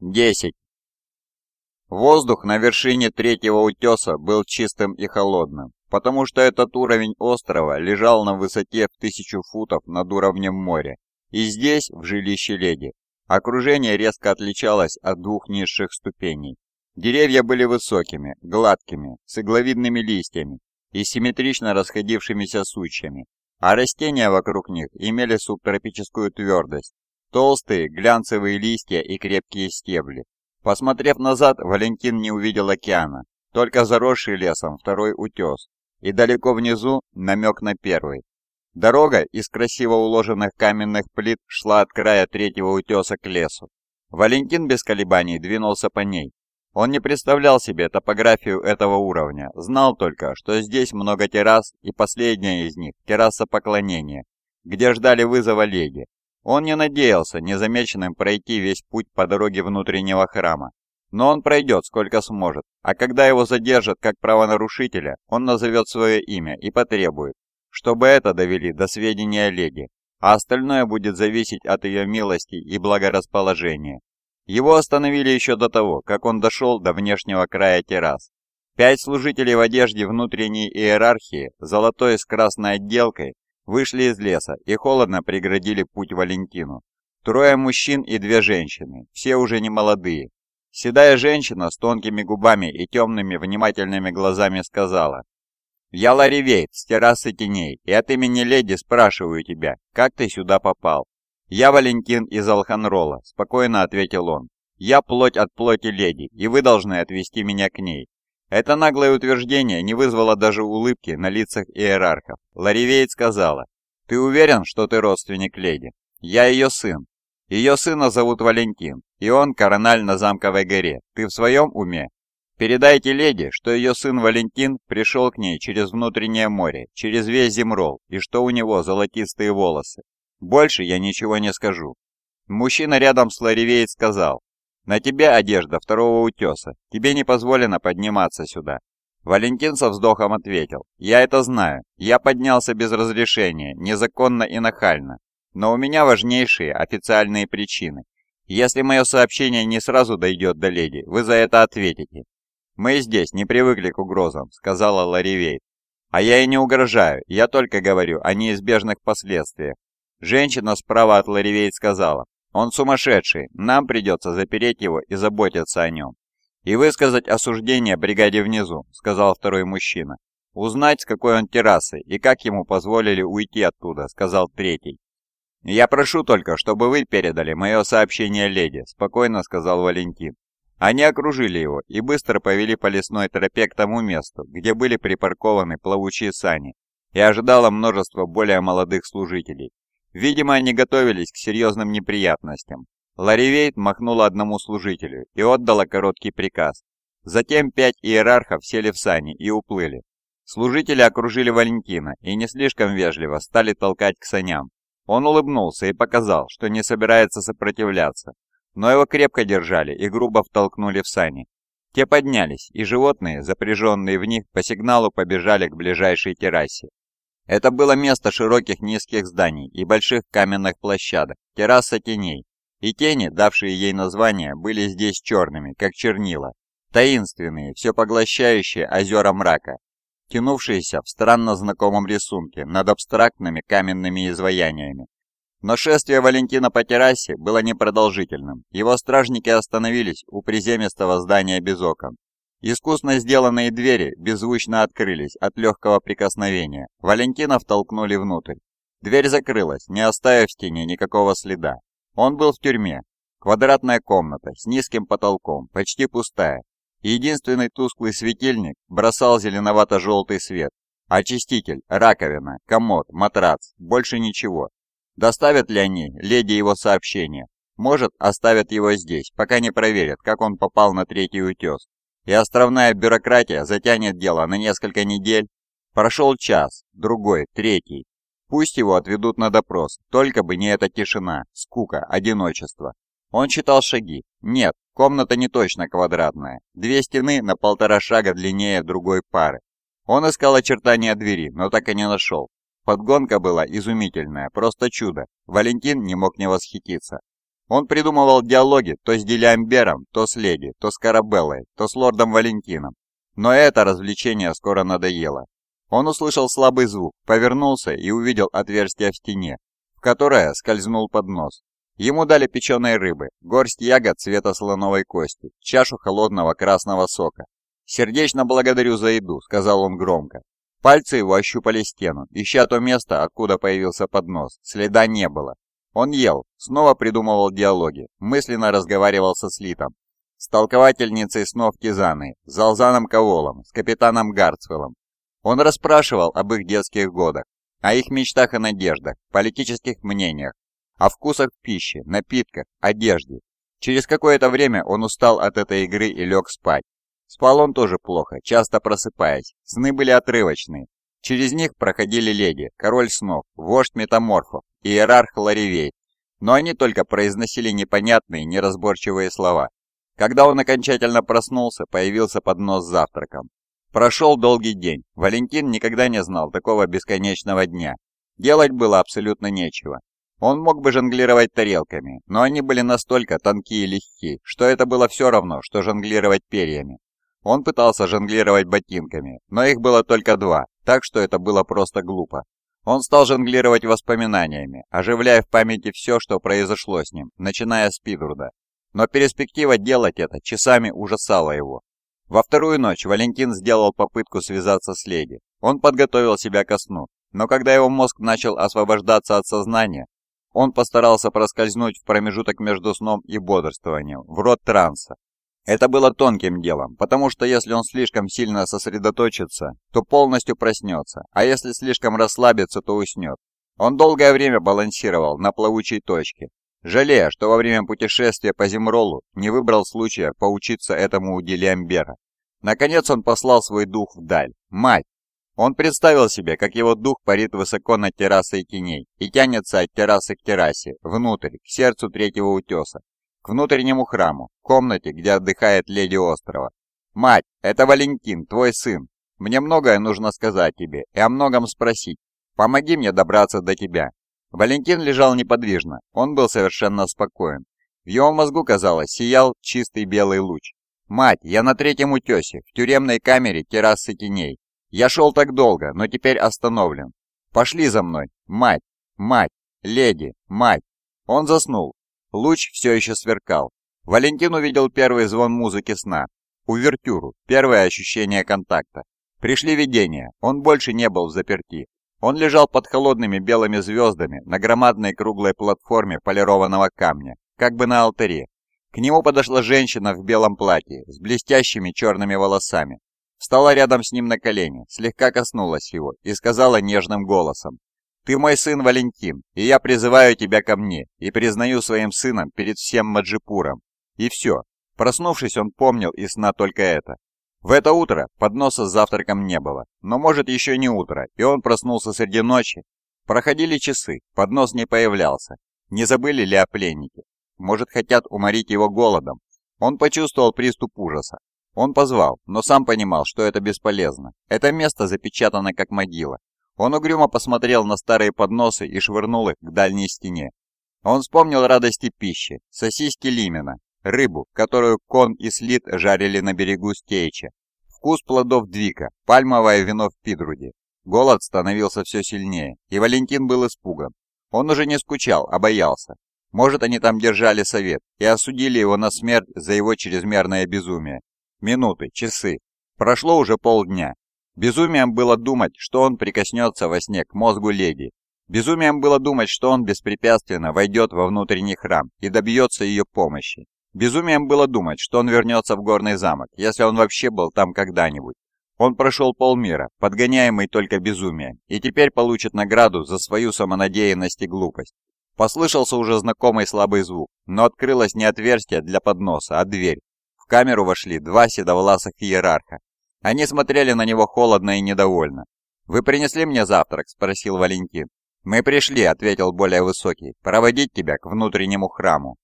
10. Воздух на вершине третьего утеса был чистым и холодным, потому что этот уровень острова лежал на высоте в тысячу футов над уровнем моря, и здесь, в жилище леди, окружение резко отличалось от двух низших ступеней. Деревья были высокими, гладкими, с игловидными листьями и симметрично расходившимися сучьями, а растения вокруг них имели субтропическую твердость Толстые глянцевые листья и крепкие стебли. Посмотрев назад, Валентин не увидел океана, только заросший лесом второй утес, и далеко внизу намек на первый. Дорога из красиво уложенных каменных плит шла от края третьего утеса к лесу. Валентин без колебаний двинулся по ней. Он не представлял себе топографию этого уровня, знал только, что здесь много террас, и последняя из них – терраса поклонения, где ждали вызова леди, он не надеялся незамеченным пройти весь путь по дороге внутреннего храма. Но он пройдет сколько сможет, а когда его задержат как правонарушителя, он назовет свое имя и потребует, чтобы это довели до сведения леди, а остальное будет зависеть от ее милости и благорасположения. Его остановили еще до того, как он дошел до внешнего края террас. Пять служителей в одежде внутренней иерархии, золотой с красной отделкой, Вышли из леса и холодно преградили путь Валентину. Трое мужчин и две женщины, все уже не молодые. Седая женщина с тонкими губами и темными внимательными глазами сказала, «Я Ларри Вейт с террасы теней, и от имени леди спрашиваю тебя, как ты сюда попал?» «Я Валентин из Алханрола», — спокойно ответил он. «Я плоть от плоти леди, и вы должны отвести меня к ней. Это наглое утверждение не вызвало даже улыбки на лицах иерархов. Ларивеец сказала, «Ты уверен, что ты родственник леди? Я ее сын. Ее сына зовут Валентин, и он корональ на Замковой горе. Ты в своем уме? Передайте леди, что ее сын Валентин пришел к ней через внутреннее море, через весь Земрол, и что у него золотистые волосы. Больше я ничего не скажу». Мужчина рядом с Ларивеец сказал, на тебе одежда второго утеса. Тебе не позволено подниматься сюда». Валентин со вздохом ответил. «Я это знаю. Я поднялся без разрешения, незаконно и нахально. Но у меня важнейшие официальные причины. Если мое сообщение не сразу дойдет до леди, вы за это ответите». «Мы здесь не привыкли к угрозам», — сказала Ларивейт. «А я и не угрожаю, я только говорю о неизбежных последствиях». Женщина справа от Ларивейт сказала. Он сумасшедший, нам придется запереть его и заботиться о нем. И высказать осуждение бригаде внизу, сказал второй мужчина. Узнать, с какой он террасы и как ему позволили уйти оттуда, сказал третий. «Я прошу только, чтобы вы передали мое сообщение леди», – спокойно сказал Валентин. Они окружили его и быстро повели по лесной тропе к тому месту, где были припаркованы плавучие сани, и ожидало множество более молодых служителей, Видимо, они готовились к серьезным неприятностям. Ларивейт махнула одному служителю и отдала короткий приказ. Затем пять иерархов сели в сани и уплыли. Служители окружили Валентина и не слишком вежливо стали толкать к саням. Он улыбнулся и показал, что не собирается сопротивляться, но его крепко держали и грубо втолкнули в сани. Те поднялись, и животные, запряженные в них, по сигналу побежали к ближайшей террасе. Это было место широких низких зданий и больших каменных площадок, терраса теней. И тени, давшие ей название, были здесь черными, как чернила, таинственные, все поглощающие озера мрака, тянувшиеся в странно знакомом рисунке над абстрактными каменными изваяниями. Но шествие Валентина по террасе было непродолжительным. Его стражники остановились у приземистого здания без окон. Искусно сделанные двери беззвучно открылись от легкого прикосновения. Валентина втолкнули внутрь. Дверь закрылась, не оставив в стене никакого следа. Он был в тюрьме. Квадратная комната с низким потолком, почти пустая. Единственный тусклый светильник бросал зеленовато-желтый свет. Очиститель, раковина, комод, матрац, больше ничего. Доставят ли они леди его сообщение? Может, оставят его здесь, пока не проверят, как он попал на третий утес и островная бюрократия затянет дело на несколько недель. Прошел час, другой, третий. Пусть его отведут на допрос, только бы не эта тишина, скука, одиночество. Он считал шаги. Нет, комната не точно квадратная. Две стены на полтора шага длиннее другой пары. Он искал очертания двери, но так и не нашел. Подгонка была изумительная, просто чудо. Валентин не мог не восхититься. Он придумывал диалоги то с Дилиамбером, то с Леди, то с Карабеллой, то с лордом Валентином. Но это развлечение скоро надоело. Он услышал слабый звук, повернулся и увидел отверстие в стене, в которое скользнул под нос. Ему дали печеной рыбы, горсть ягод цвета слоновой кости, чашу холодного красного сока. «Сердечно благодарю за еду», — сказал он громко. Пальцы его ощупали стену, ища то место, откуда появился поднос. Следа не было. Он ел, снова придумывал диалоги, мысленно разговаривал со Слитом, с толковательницей снов Тизаны, с Залзаном Каволом, с капитаном Гарцвеллом. Он расспрашивал об их детских годах, о их мечтах и надеждах, политических мнениях, о вкусах пищи, напитках, одежде. Через какое-то время он устал от этой игры и лег спать. Спал он тоже плохо, часто просыпаясь. Сны были отрывочные. Через них проходили леди, король снов, вождь метаморфов, иерарх Ларивей. Но они только произносили непонятные, неразборчивые слова. Когда он окончательно проснулся, появился поднос с завтраком. Прошел долгий день. Валентин никогда не знал такого бесконечного дня. Делать было абсолютно нечего. Он мог бы жонглировать тарелками, но они были настолько тонкие и легкие, что это было все равно, что жонглировать перьями. Он пытался жонглировать ботинками, но их было только два, так что это было просто глупо. Он стал жонглировать воспоминаниями, оживляя в памяти все, что произошло с ним, начиная с Пидруда. Но перспектива делать это часами ужасала его. Во вторую ночь Валентин сделал попытку связаться с леди. Он подготовил себя ко сну, но когда его мозг начал освобождаться от сознания, он постарался проскользнуть в промежуток между сном и бодрствованием, в рот транса. Это было тонким делом, потому что если он слишком сильно сосредоточится, то полностью проснется, а если слишком расслабится, то уснет. Он долгое время балансировал на плавучей точке, жалея, что во время путешествия по Земролу не выбрал случая поучиться этому у Дилиамбера. Наконец он послал свой дух вдаль. Мать! Он представил себе, как его дух парит высоко над террасой теней и тянется от террасы к террасе, внутрь, к сердцу третьего утеса, к внутреннему храму, комнате, где отдыхает леди острова. «Мать, это Валентин, твой сын. Мне многое нужно сказать тебе и о многом спросить. Помоги мне добраться до тебя». Валентин лежал неподвижно, он был совершенно спокоен. В его мозгу, казалось, сиял чистый белый луч. «Мать, я на третьем утесе, в тюремной камере террасы теней. Я шел так долго, но теперь остановлен. Пошли за мной, мать, мать, леди, мать». Он заснул, Луч все еще сверкал. Валентин увидел первый звон музыки сна. Увертюру, первое ощущение контакта. Пришли видения, он больше не был в заперти. Он лежал под холодными белыми звездами на громадной круглой платформе полированного камня, как бы на алтаре. К нему подошла женщина в белом платье, с блестящими черными волосами. Встала рядом с ним на колени, слегка коснулась его и сказала нежным голосом. Ты мой сын Валентин, и я призываю тебя ко мне, и признаю своим сыном перед всем Маджипуром. И все. Проснувшись, он помнил из сна только это. В это утро подноса с завтраком не было, но может еще не утро, и он проснулся среди ночи. Проходили часы, поднос не появлялся. Не забыли ли о пленнике? Может, хотят уморить его голодом? Он почувствовал приступ ужаса. Он позвал, но сам понимал, что это бесполезно. Это место запечатано как могила, он угрюмо посмотрел на старые подносы и швырнул их к дальней стене. Он вспомнил радости пищи, сосиски лимена, рыбу, которую Кон и Слит жарили на берегу Стейча, вкус плодов двика, пальмовое вино в Пидруде. Голод становился все сильнее, и Валентин был испуган. Он уже не скучал, а боялся. Может, они там держали совет и осудили его на смерть за его чрезмерное безумие. Минуты, часы. Прошло уже полдня, Безумием было думать, что он прикоснется во сне к мозгу леди. Безумием было думать, что он беспрепятственно войдет во внутренний храм и добьется ее помощи. Безумием было думать, что он вернется в горный замок, если он вообще был там когда-нибудь. Он прошел полмира, подгоняемый только безумием, и теперь получит награду за свою самонадеянность и глупость. Послышался уже знакомый слабый звук, но открылось не отверстие для подноса, а дверь. В камеру вошли два седовласых иерарха они смотрели на него холодно и недовольно. «Вы принесли мне завтрак?» – спросил Валентин. «Мы пришли», – ответил более высокий, – «проводить тебя к внутреннему храму».